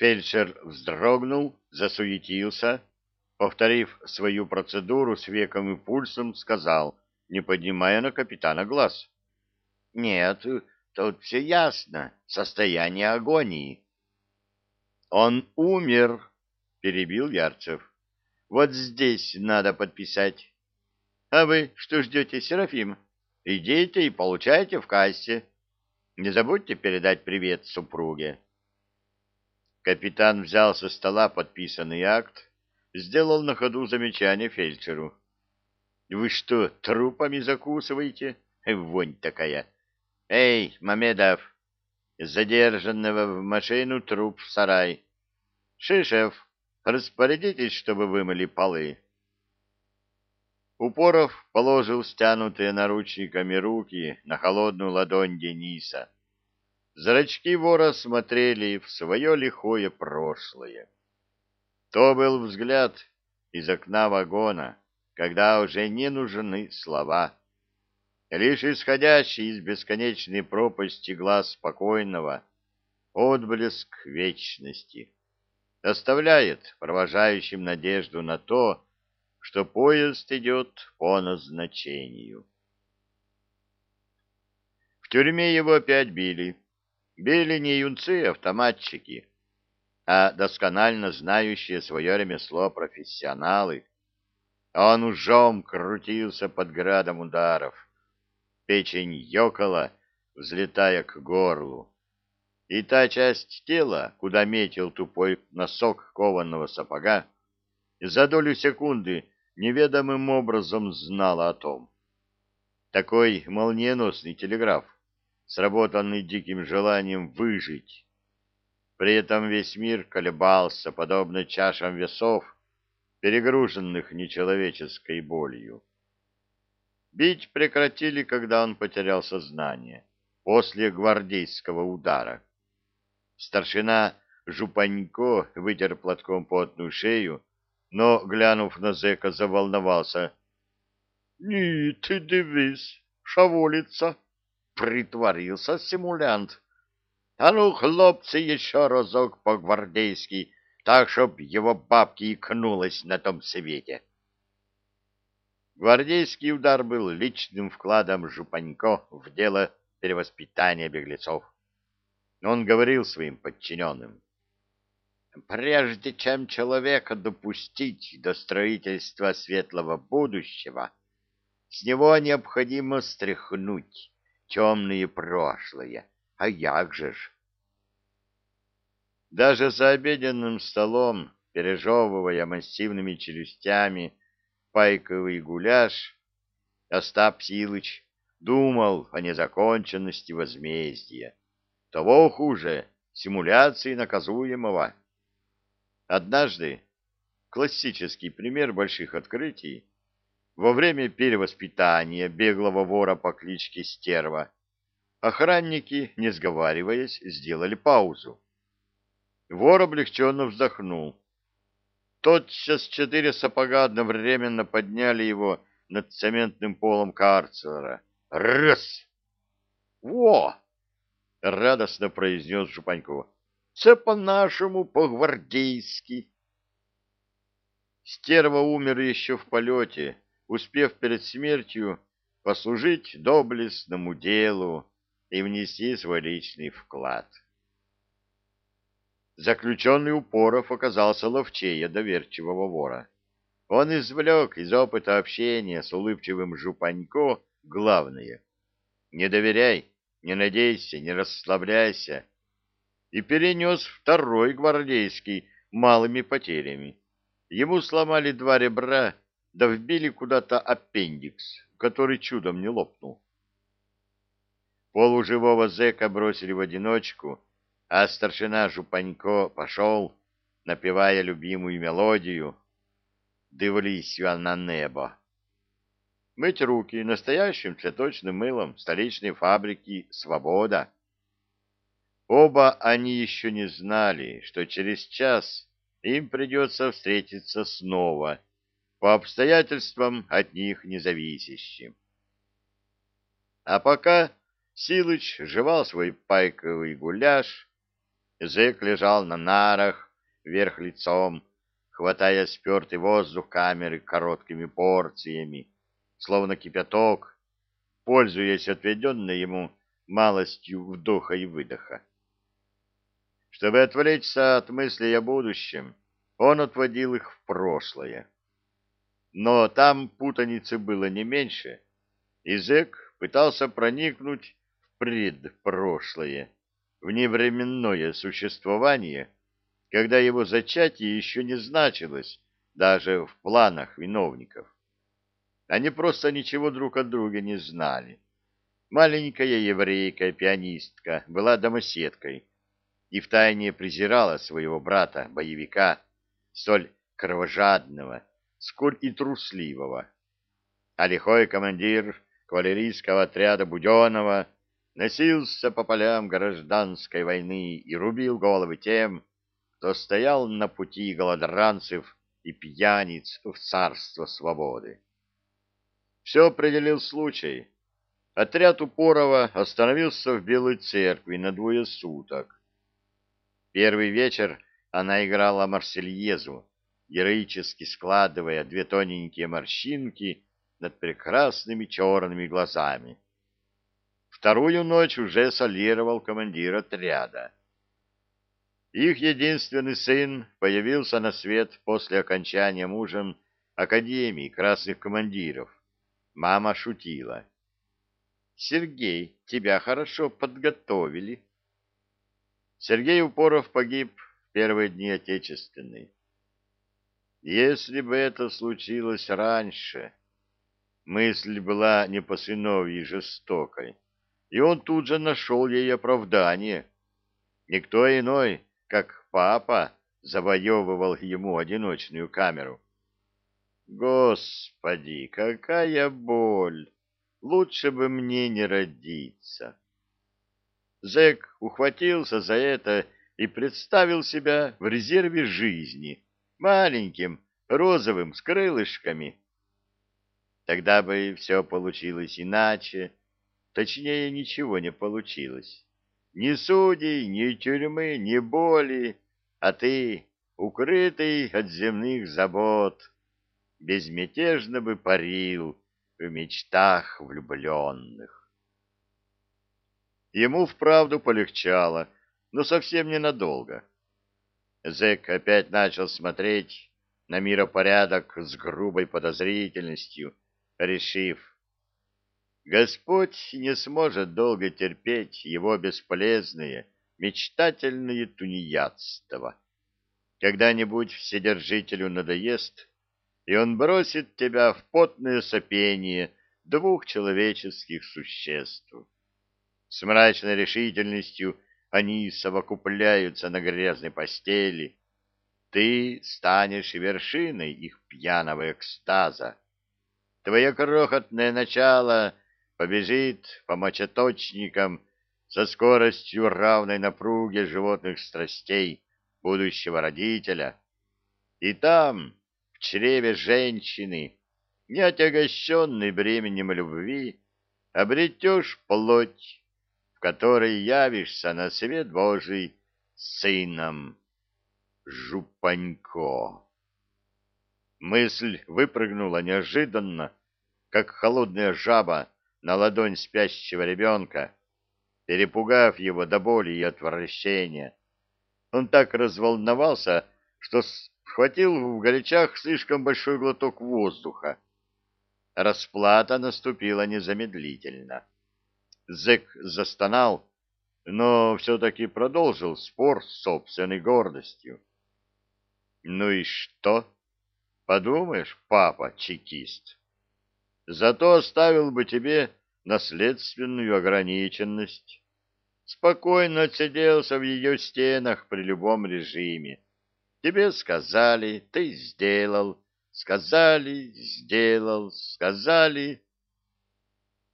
Фельдшер вздрогнул, засуетился, повторив свою процедуру с веком и пульсом, сказал, не поднимая на капитана глаз. — Нет, тут все ясно. Состояние агонии. — Он умер, — перебил Ярцев. — Вот здесь надо подписать. — А вы что ждете, Серафим? Идите и получайте в кассе. Не забудьте передать привет супруге. Капитан взял со стола подписанный акт, сделал на ходу замечание фельдшеру. — Вы что, трупами закусываете? Вонь такая! Эй, Мамедов! Задержанного в машину труп в сарай. Шишев, распорядитесь, чтобы вымыли полы. Упоров положил стянутые наручниками руки на холодную ладонь Дениса. Зрачки вора смотрели в свое лихое прошлое. То был взгляд из окна вагона, когда уже не нужны слова. Лишь исходящий из бесконечной пропасти глаз спокойного отблеск вечности оставляет провожающим надежду на то, что поезд идет по назначению. В тюрьме его опять били. Били не юнцы-автоматчики, а досконально знающие свое ремесло профессионалы. Он ужом крутился под градом ударов печень ёкала, взлетая к горлу. И та часть тела, куда метил тупой носок кованого сапога, за долю секунды неведомым образом знала о том. Такой молниеносный телеграф, сработанный диким желанием выжить. При этом весь мир колебался, подобно чашам весов, перегруженных нечеловеческой болью. Бить прекратили, когда он потерял сознание, после гвардейского удара. Старшина Жупанько вытер платком потную шею, но, глянув на зэка, заволновался. — Ні, ты дивись, шаволится, — притворился симулянт. — А ну, хлопцы, еще разок по-гвардейски, так, чтоб его бабки икнулась на том свете. — Гвардейский удар был личным вкладом Жупанько в дело перевоспитания беглецов. Он говорил своим подчиненным, «Прежде чем человека допустить до строительства светлого будущего, с него необходимо стряхнуть темные прошлое. А як же ж?» Даже за обеденным столом, пережевывая массивными челюстями, пайковый гуляш, Остап Силыч думал о незаконченности возмездия. Того хуже — симуляции наказуемого. Однажды, классический пример больших открытий, во время перевоспитания беглого вора по кличке Стерва, охранники, не сговариваясь, сделали паузу. Вор облегченно вздохнул Тотчас четыре сапога одновременно подняли его над цементным полом карцера. Раз! Во! Радостно произнес Жупанько. Це по-нашему, по-гвардейски. Стерва умер еще в полете, успев перед смертью послужить доблестному делу и внести свой личный вклад. Заключенный Упоров оказался ловчее доверчивого вора. Он извлек из опыта общения с улыбчивым Жупанько главное — не доверяй, не надейся, не расслабляйся, и перенес второй гвардейский малыми потерями. Ему сломали два ребра, да вбили куда-то аппендикс, который чудом не лопнул. Полуживого зэка бросили в одиночку — а старшина Жупанько пошел, напевая любимую мелодию «Дивлюсь на небо». Мыть руки настоящим цветочным мылом столичной фабрики «Свобода». Оба они еще не знали, что через час им придется встретиться снова, по обстоятельствам от них независящим. А пока Силыч жевал свой пайковый гуляш, Зэк лежал на нарах, вверх лицом, хватая спертый воздух камеры короткими порциями, словно кипяток, пользуясь отведенной ему малостью вдоха и выдоха. Чтобы отвлечься от мыслей о будущем, он отводил их в прошлое. Но там путаницы было не меньше, и зэк пытался проникнуть в предпрошлое, в невременное существование, когда его зачатие еще не значилось даже в планах виновников. Они просто ничего друг от друга не знали. Маленькая еврейка-пианистка была домоседкой и втайне презирала своего брата-боевика, столь кровожадного, сколь и трусливого. А лихой командир кавалерийского отряда Буденова носился по полям гражданской войны и рубил головы тем, кто стоял на пути голодранцев и пьяниц в царство свободы. Все определил случай. Отряд Упорова остановился в Белой церкви на двое суток. Первый вечер она играла Марсельезу, героически складывая две тоненькие морщинки над прекрасными черными глазами. Вторую ночь уже солировал командир отряда. Их единственный сын появился на свет после окончания мужем Академии красных командиров. Мама шутила. «Сергей, тебя хорошо подготовили». Сергей Упоров погиб в первые дни Отечественной. Если бы это случилось раньше, мысль была не по сыновьи жестокой, и он тут же нашел ей оправдание. Никто иной, как папа, завоевывал ему одиночную камеру. Господи, какая боль! Лучше бы мне не родиться. Зэк ухватился за это и представил себя в резерве жизни, маленьким, розовым, с крылышками. Тогда бы все получилось иначе, точнее, ничего не получилось. Ни судей, ни тюрьмы, ни боли, а ты, укрытый от земных забот, безмятежно бы парил в мечтах влюбленных. Ему вправду полегчало, но совсем ненадолго. Зэк опять начал смотреть на миропорядок с грубой подозрительностью, решив, Господь не сможет долго терпеть его бесполезные, мечтательные тунеядство. Когда-нибудь Вседержителю надоест, и он бросит тебя в потное сопение двух человеческих существ. С мрачной решительностью они совокупляются на грязной постели. Ты станешь вершиной их пьяного экстаза. Твое крохотное начало побежит по мочеточникам со скоростью равной напруге животных страстей будущего родителя. И там, в чреве женщины, не отягощенной бременем любви, обретешь плоть, в которой явишься на свет Божий сыном. Жупанько. Мысль выпрыгнула неожиданно, как холодная жаба на ладонь спящего ребенка, перепугав его до боли и отвращения. Он так разволновался, что схватил в горячах слишком большой глоток воздуха. Расплата наступила незамедлительно. Зэк застонал, но все-таки продолжил спор с собственной гордостью. Ну и что? Подумаешь, папа чекист. Зато оставил бы тебе наследственную ограниченность. Спокойно отсиделся в ее стенах при любом режиме. Тебе сказали, ты сделал, сказали, сделал, сказали,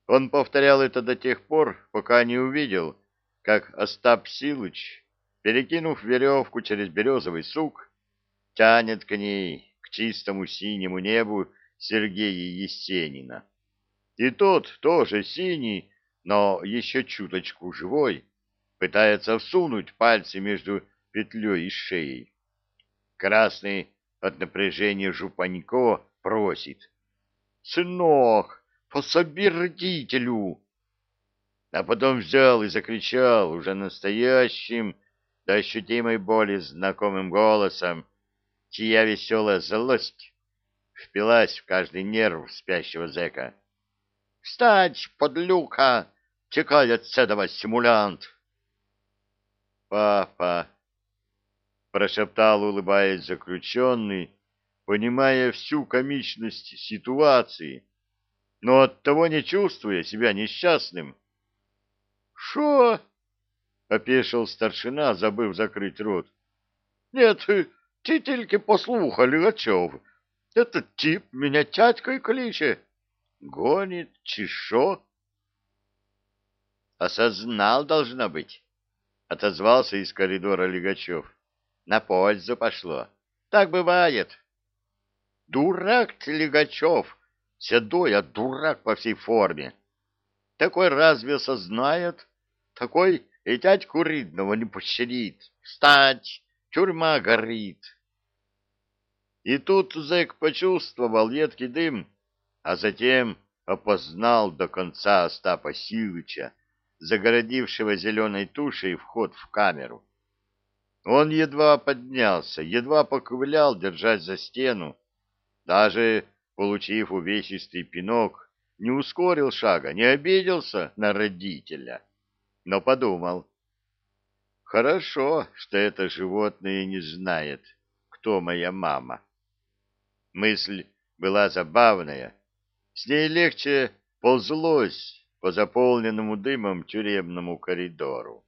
он повторял это до тех пор, пока не увидел, как Остап Силыч, перекинув веревку через березовый сук, тянет к ней, к чистому синему небу Сергея Есенина. И тот тоже синий, но еще чуточку живой, пытается всунуть пальцы между петлей и шеей. Красный от напряжения Жупанько просит. — Сынок, пособи родителю! А потом взял и закричал уже настоящим, до ощутимой боли знакомым голосом, чья веселая злость впилась в каждый нерв спящего зэка. — Встать, подлюка! Текай от седова, симулянт! — Папа! — прошептал, улыбаясь заключенный, понимая всю комичность ситуации, но оттого не чувствуя себя несчастным. — Шо? — опешил старшина, забыв закрыть рот. — Нет, ты только послухай, Лигачев. Этот тип меня тядькой кличе. Гонит, чешо. Осознал, должно быть. Отозвался из коридора Лигачев. На пользу пошло. Так бывает. Дурак ты, Лигачев. Седой, а дурак по всей форме. Такой разве осознает? Такой и тядьку Ридного не пощадит. Встать! Тюрьма горит. И тут зэк почувствовал едкий дым, а затем опознал до конца Остапа Силыча, загородившего зеленой тушей вход в камеру. Он едва поднялся, едва поковылял, держась за стену. Даже, получив увесистый пинок, не ускорил шага, не обиделся на родителя, но подумал. Хорошо, что это животное не знает, кто моя мама. Мысль была забавная. С ней легче ползлось по заполненному дымом тюремному коридору.